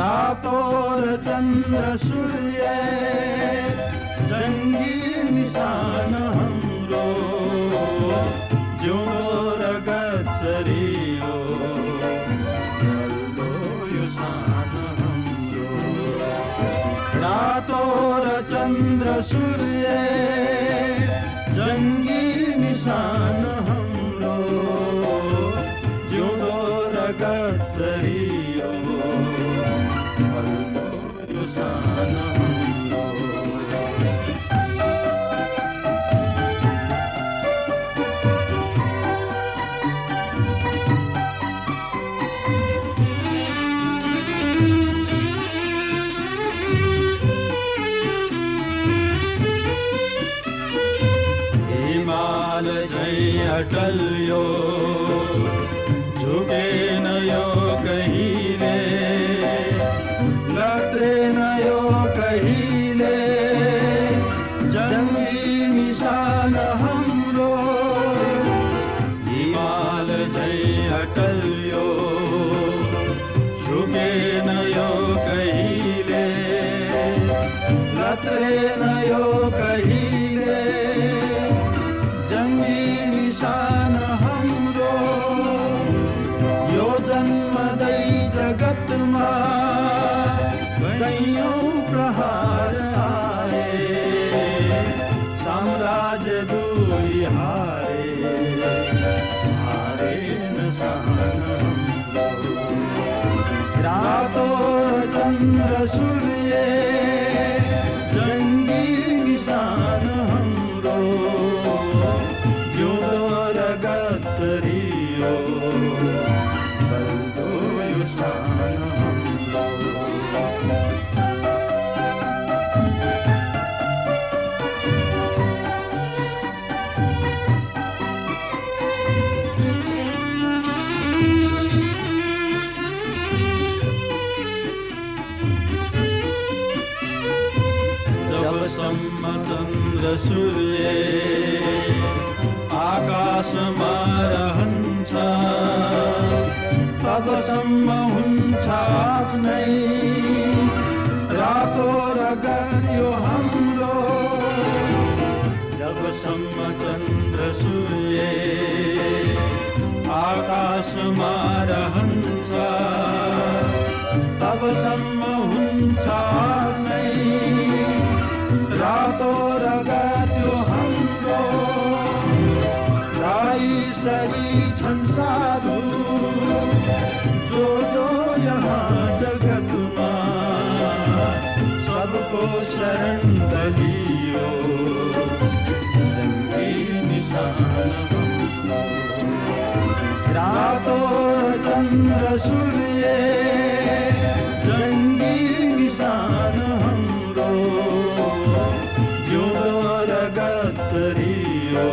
तोर चन्द्र सूर्ये सङ्गी निशान्रो जोर गरियोश्रो दातोोर चन्द्र सूर्ये सङ्गी निशान हिमाल झै अटल यो। झुकेन यो कहिले लत्रेन यो कहिले जङ्गी निशान हाम्रो हिमाल झै अटल यो। झुकेन यो कहिले लत्रेन यो कहिले जङ्गी कैयौँ प्रहार आए। साम्राज्य दूरी हारे। हारे न सहन रातो चंद्र सूर्य जबसम्म चन्द्र सूर्य आकाशमा रहन्छ तबसम्म हुन्छ आफ्नै रातो र गरियो हाम्रो जबसम्म चन्द्र सूर्य आकाशमा रहन्छ तबसम्म हुन्छ सरी छन् साधु जो जो यहाँ जगतमा सबको शरण दलियो। जङ्गी निशान रातो चन्द्र सूर्य जङ्गी निशान हाम्रो जिउँदो र गच्छरियो